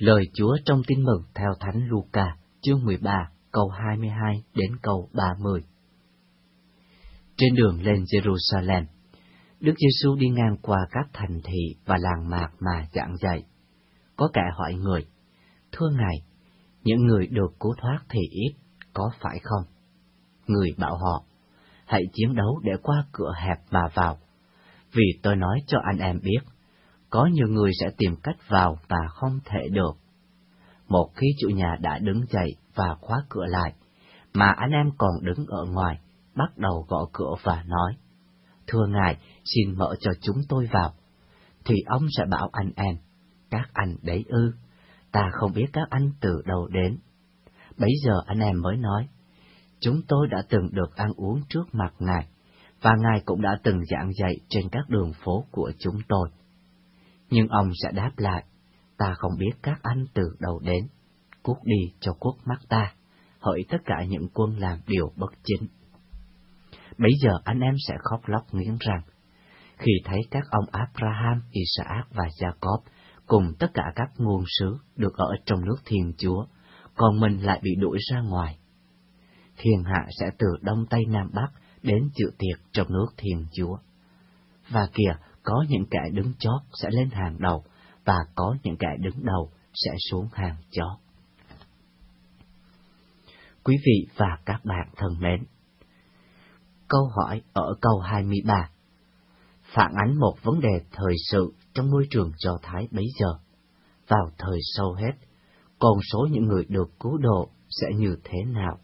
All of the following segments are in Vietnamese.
Lời Chúa trong tin mừng theo Thánh Luca, chương 13, câu 22 đến câu 30. Trên đường lên Jerusalem, Đức Giêsu đi ngang qua các thành thị và làng mạc mà giảng dạy. Có kẻ hỏi người, Thưa Ngài, những người được cứu thoát thì ít, có phải không? Người bảo họ, hãy chiến đấu để qua cửa hẹp mà vào, vì tôi nói cho anh em biết, có nhiều người sẽ tìm cách vào và không thể được. Một khi chủ nhà đã đứng dậy và khóa cửa lại, mà anh em còn đứng ở ngoài, bắt đầu gõ cửa và nói, Thưa ngài, xin mở cho chúng tôi vào. Thì ông sẽ bảo anh em, các anh đấy ư, ta không biết các anh từ đâu đến. Bấy giờ anh em mới nói, chúng tôi đã từng được ăn uống trước mặt ngài, và ngài cũng đã từng giảng dạy trên các đường phố của chúng tôi. Nhưng ông sẽ đáp lại, ta không biết các anh từ đâu đến, cút đi cho quốc mắt ta, hỡi tất cả những quân làm điều bất chính. Bây giờ anh em sẽ khóc lóc nghiến rằng khi thấy các ông Abraham, Isaac và Jacob cùng tất cả các nguồn sứ được ở trong nước Thiên Chúa, còn mình lại bị đuổi ra ngoài. Thiên hạ sẽ từ Đông Tây Nam Bắc đến dự tiệc trong nước Thiên Chúa. Và kìa, có những kẻ đứng chót sẽ lên hàng đầu, và có những kẻ đứng đầu sẽ xuống hàng chót. Quý vị và các bạn thân mến! Câu hỏi ở câu 23 phản ánh một vấn đề thời sự trong môi trường Do Thái bấy giờ. Vào thời sâu hết, con số những người được cứu độ sẽ như thế nào?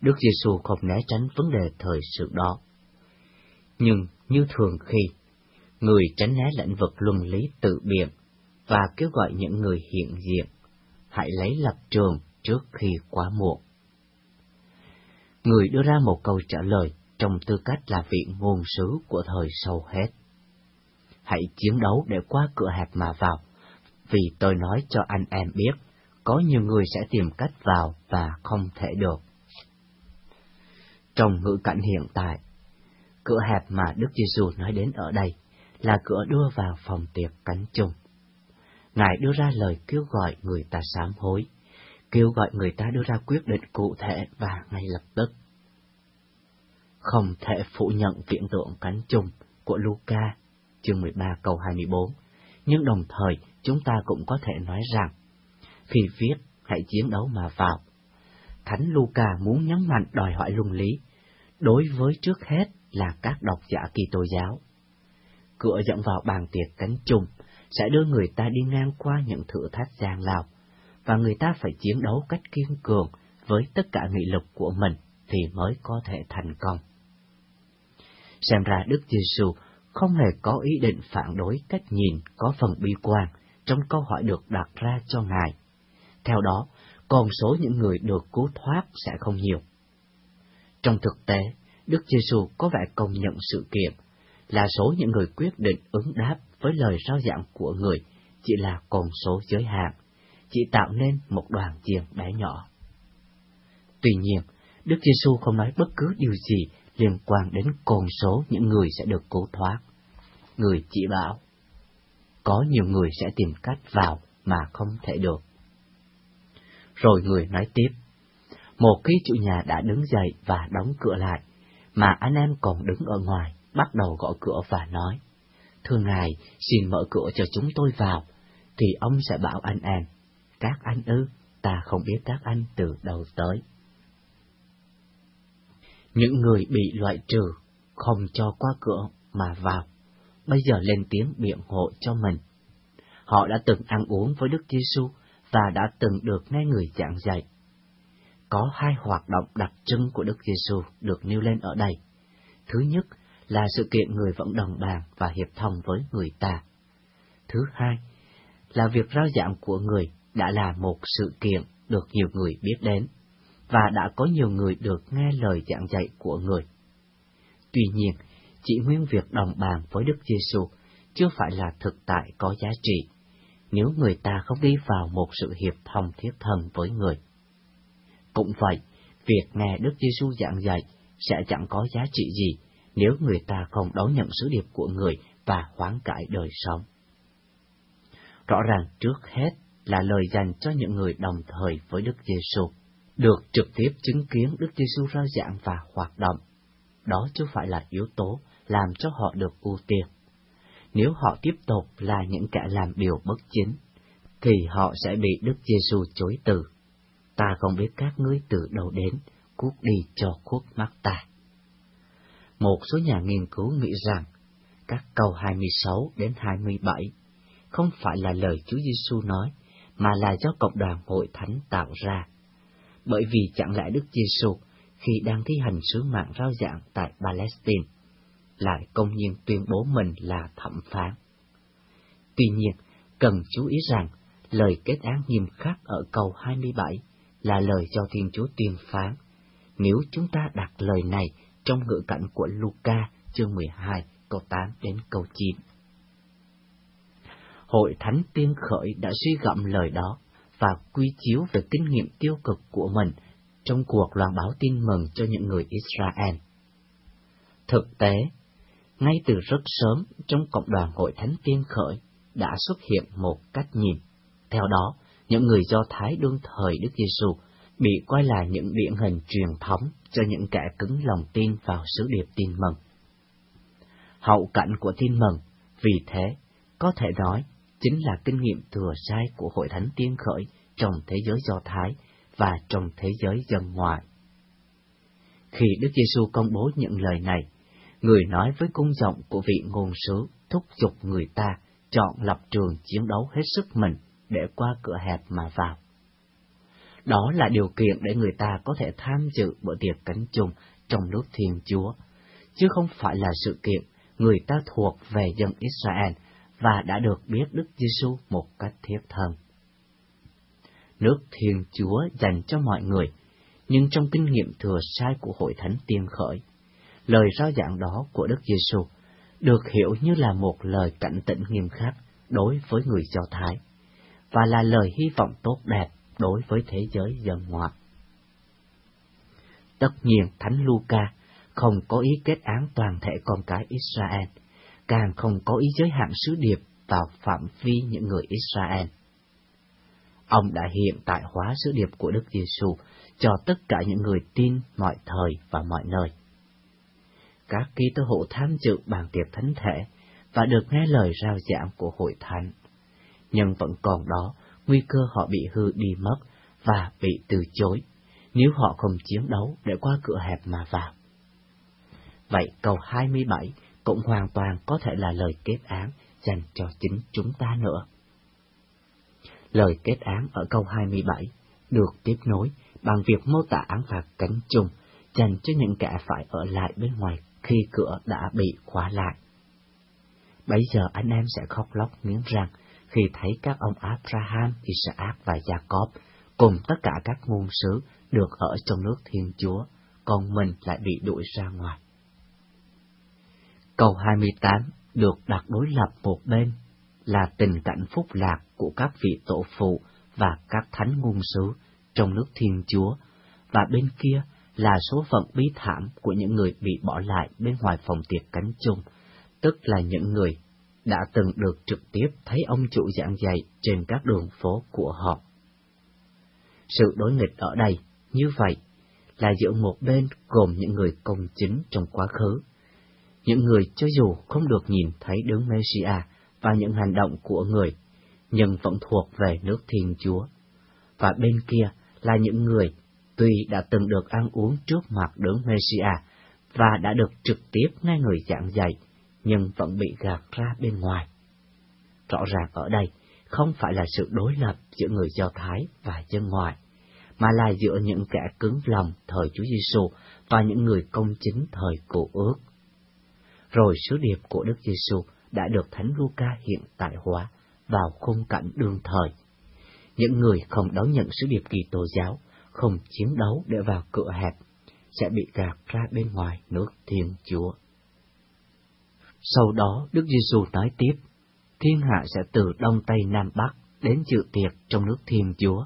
Đức Giêsu không né tránh vấn đề thời sự đó. Nhưng như thường khi, người tránh né lĩnh vực luân lý tự biện và kêu gọi những người hiện diện, hãy lấy lập trường trước khi quá muộn. Người đưa ra một câu trả lời trong tư cách là vị ngôn sứ của thời sâu hết. Hãy chiến đấu để qua cửa hẹp mà vào, vì tôi nói cho anh em biết, có nhiều người sẽ tìm cách vào và không thể được. Trong ngữ cảnh hiện tại, cửa hẹp mà Đức Giêsu nói đến ở đây là cửa đưa vào phòng tiệc cánh chung. Ngài đưa ra lời kêu gọi người ta sám hối, kêu gọi người ta đưa ra quyết định cụ thể và ngay lập tức không thể phủ nhận hiện tượng cánh chung của Luca, chương 13 câu 24, nhưng đồng thời chúng ta cũng có thể nói rằng, khi viết hãy chiến đấu mà vào, Thánh Luca muốn nhấn mạnh đòi hỏi luân lý, đối với trước hết là các độc giả kỳ tô giáo. Cửa dẫn vào bàn tiệc cánh trùng sẽ đưa người ta đi ngang qua những thử thách gian lao, và người ta phải chiến đấu cách kiên cường với tất cả nghị lực của mình thì mới có thể thành công. Xem ra Đức Giêsu không hề có ý định phản đối cách nhìn có phần bi quan trong câu hỏi được đặt ra cho Ngài. Theo đó, con số những người được cứu thoát sẽ không nhiều. Trong thực tế, Đức Giêsu có vẻ công nhận sự kiện là số những người quyết định ứng đáp với lời rao giảng của người chỉ là con số giới hạn, chỉ tạo nên một đoàn chiền bé nhỏ. Tuy nhiên, Đức Giêsu không nói bất cứ điều gì liên quan đến con số những người sẽ được cứu thoát. Người chỉ bảo, có nhiều người sẽ tìm cách vào mà không thể được. Rồi người nói tiếp, một khi chủ nhà đã đứng dậy và đóng cửa lại, mà anh em còn đứng ở ngoài, bắt đầu gõ cửa và nói, Thưa Ngài, xin mở cửa cho chúng tôi vào, thì ông sẽ bảo anh em, các anh ư, ta không biết các anh từ đầu tới. Những người bị loại trừ, không cho qua cửa mà vào, bây giờ lên tiếng biện hộ cho mình. Họ đã từng ăn uống với Đức Giêsu và đã từng được nghe người giảng dạy. Có hai hoạt động đặc trưng của Đức Giêsu được nêu lên ở đây. Thứ nhất là sự kiện người vẫn đồng bàn và hiệp thông với người ta. Thứ hai là việc rao giảng của người đã là một sự kiện được nhiều người biết đến và đã có nhiều người được nghe lời giảng dạy của người. Tuy nhiên, chỉ nguyên việc đồng bàn với Đức Giêsu chưa phải là thực tại có giá trị, nếu người ta không đi vào một sự hiệp thông thiết thân với người. Cũng vậy, việc nghe Đức Giêsu giảng dạy sẽ chẳng có giá trị gì nếu người ta không đón nhận sứ điệp của người và hoán cải đời sống. rõ ràng trước hết là lời dành cho những người đồng thời với Đức Giêsu, được trực tiếp chứng kiến Đức Giêsu rao giảng và hoạt động. Đó chứ phải là yếu tố làm cho họ được ưu tiên. Nếu họ tiếp tục là những kẻ làm điều bất chính, thì họ sẽ bị Đức Giêsu chối từ. Ta không biết các ngươi từ đâu đến, cút đi cho khuất mắt ta. Một số nhà nghiên cứu nghĩ rằng các câu 26 đến 27 không phải là lời Chúa Giêsu nói, mà là do cộng đoàn hội thánh tạo ra. Bởi vì chẳng lẽ Đức Giêsu khi đang thi hành sứ mạng rao giảng tại Palestine lại công nhiên tuyên bố mình là thẩm phán. Tuy nhiên, cần chú ý rằng lời kết án nghiêm khắc ở câu 27 là lời do Thiên Chúa tiên phán. Nếu chúng ta đặt lời này trong ngữ cảnh của Luca chương 12 câu 8 đến câu 9. Hội Thánh Tiên Khởi đã suy gẫm lời đó và quy chiếu về kinh nghiệm tiêu cực của mình trong cuộc loan báo tin mừng cho những người Israel. Thực tế, ngay từ rất sớm trong cộng đoàn Hội Thánh Tiên Khởi đã xuất hiện một cách nhìn. Theo đó, những người Do Thái đương thời Đức Giêsu bị coi là những điển hình truyền thống cho những kẻ cứng lòng tin vào sứ điệp tin mừng. Hậu cảnh của tin mừng, vì thế, có thể nói, chính là kinh nghiệm thừa sai của Hội Thánh Tiên Khởi trong thế giới Do Thái và trong thế giới dân ngoại. Khi Đức Giêsu công bố những lời này, người nói với cung giọng của vị ngôn sứ thúc giục người ta chọn lập trường chiến đấu hết sức mình để qua cửa hẹp mà vào. Đó là điều kiện để người ta có thể tham dự bữa tiệc cánh chung trong nước Thiên Chúa, chứ không phải là sự kiện người ta thuộc về dân Israel và đã được biết Đức Giêsu một cách thiết thân. Nước Thiên Chúa dành cho mọi người, nhưng trong kinh nghiệm thừa sai của Hội Thánh Tiên Khởi, lời rao giảng đó của Đức Giêsu được hiểu như là một lời cảnh tỉnh nghiêm khắc đối với người Do Thái, và là lời hy vọng tốt đẹp đối với thế giới dân ngoại. Tất nhiên, Thánh Luca không có ý kết án toàn thể con cái Israel, càng không có ý giới hạn sứ điệp vào phạm vi những người Israel. Ông đã hiện tại hóa sứ điệp của Đức Giêsu cho tất cả những người tin mọi thời và mọi nơi. Các ký tố hộ tham dự bàn tiệc thánh thể và được nghe lời rao giảng của hội thánh. Nhưng vẫn còn đó, nguy cơ họ bị hư đi mất và bị từ chối, nếu họ không chiến đấu để qua cửa hẹp mà vào. Vậy câu 27 cũng hoàn toàn có thể là lời kết án dành cho chính chúng ta nữa. Lời kết án ở câu 27 được tiếp nối bằng việc mô tả án phạt cánh chung dành cho những kẻ phải ở lại bên ngoài khi cửa đã bị khóa lại. Bây giờ anh em sẽ khóc lóc nghiến răng khi thấy các ông Abraham, Isaac và Jacob cùng tất cả các ngôn sứ được ở trong nước Thiên Chúa, còn mình lại bị đuổi ra ngoài. Câu 28 được đặt đối lập một bên là tình cảnh phúc lạc của các vị tổ phụ và các thánh ngôn sứ trong nước Thiên Chúa, và bên kia là số phận bi thảm của những người bị bỏ lại bên ngoài phòng tiệc cánh chung, tức là những người đã từng được trực tiếp thấy ông chủ giảng dạy trên các đường phố của họ. Sự đối nghịch ở đây, như vậy, là giữa một bên gồm những người công chính trong quá khứ, những người cho dù không được nhìn thấy đấng Messia và những hành động của người, nhưng vẫn thuộc về nước Thiên Chúa. Và bên kia là những người tuy đã từng được ăn uống trước mặt đấng Messia và đã được trực tiếp nghe người giảng dạy, nhưng vẫn bị gạt ra bên ngoài. Rõ ràng ở đây không phải là sự đối lập giữa người Do Thái và dân ngoại, mà là giữa những kẻ cứng lòng thời Chúa Giêsu và những người công chính thời cổ ước. Rồi sứ điệp của Đức Giêsu đã được Thánh Luca hiện tại hóa vào khung cảnh đương thời. Những người không đón nhận sứ điệp kỳ tô giáo, không chiến đấu để vào cửa hẹp, sẽ bị gạt ra bên ngoài nước Thiên Chúa. Sau đó, Đức Giêsu nói tiếp, thiên hạ sẽ từ đông tây nam bắc đến dự tiệc trong nước Thiên Chúa.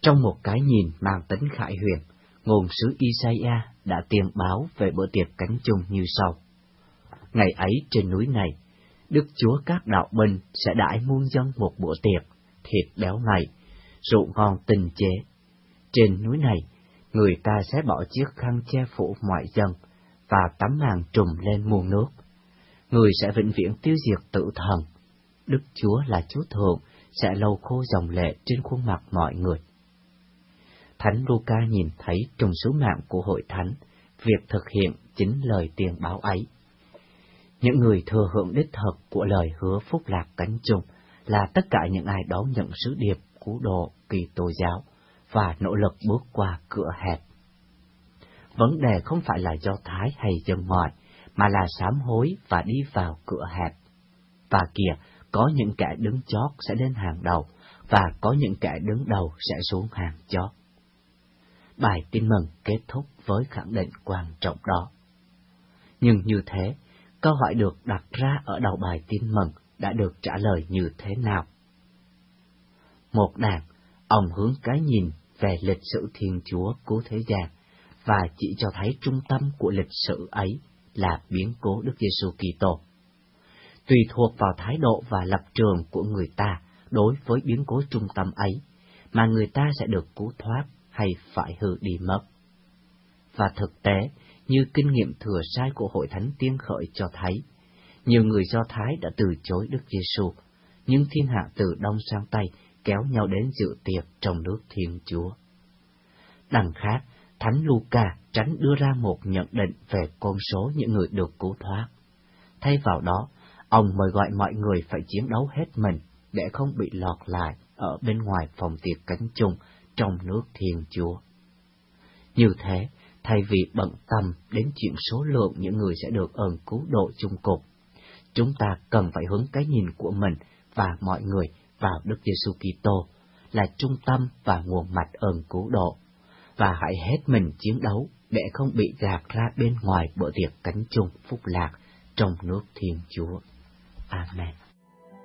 Trong một cái nhìn mang tính khải huyền, ngôn sứ Isaiah đã tiên báo về bữa tiệc cánh chung như sau. Ngày ấy trên núi này, Đức Chúa các đạo binh sẽ đãi muôn dân một bữa tiệc, thịt béo ngậy, rượu ngon tinh chế. Trên núi này, người ta sẽ bỏ chiếc khăn che phủ mọi dân và tấm màn trùm lên muôn nước. Người sẽ vĩnh viễn tiêu diệt tự thần. Đức Chúa là Chúa Thượng sẽ lâu khô dòng lệ trên khuôn mặt mọi người. Thánh Luca nhìn thấy trùng sứ mạng của hội thánh, việc thực hiện chính lời tiền báo ấy. Những người thừa hưởng đích thực của lời hứa phúc lạc cánh trùng là tất cả những ai đón nhận sứ điệp cứu độ kỳ tô giáo và nỗ lực bước qua cửa hẹp. Vấn đề không phải là do Thái hay dân ngoại, mà là sám hối và đi vào cửa hẹp. Và kìa, có những kẻ đứng chót sẽ lên hàng đầu, và có những kẻ đứng đầu sẽ xuống hàng chót. Bài tin mừng kết thúc với khẳng định quan trọng đó. Nhưng như thế, câu hỏi được đặt ra ở đầu bài tin mừng đã được trả lời như thế nào? Một đàn, ông hướng cái nhìn về lịch sử Thiên Chúa cứu thế gian và chỉ cho thấy trung tâm của lịch sử ấy là biến cố Đức Giêsu Kitô. Tùy thuộc vào thái độ và lập trường của người ta đối với biến cố trung tâm ấy, mà người ta sẽ được cứu thoát hay phải hư đi mất. Và thực tế, như kinh nghiệm thừa sai của hội thánh tiên khởi cho thấy, nhiều người Do Thái đã từ chối Đức Giêsu, nhưng thiên hạ từ đông sang tây kéo nhau đến dự tiệc trong nước Thiên Chúa. Đằng khác, Thánh Luca tránh đưa ra một nhận định về con số những người được cứu thoát. Thay vào đó, ông mời gọi mọi người phải chiến đấu hết mình để không bị lọt lại ở bên ngoài phòng tiệc cánh chung trong nước Thiên Chúa. Như thế, thay vì bận tâm đến chuyện số lượng những người sẽ được ơn cứu độ chung cục, chúng ta cần phải hướng cái nhìn của mình và mọi người vào Đức Giêsu Kitô là trung tâm và nguồn mạch ơn cứu độ, và hãy hết mình chiến đấu để không bị gạt ra bên ngoài bữa tiệc cánh chung phúc lạc trong nước Thiên Chúa. Amen.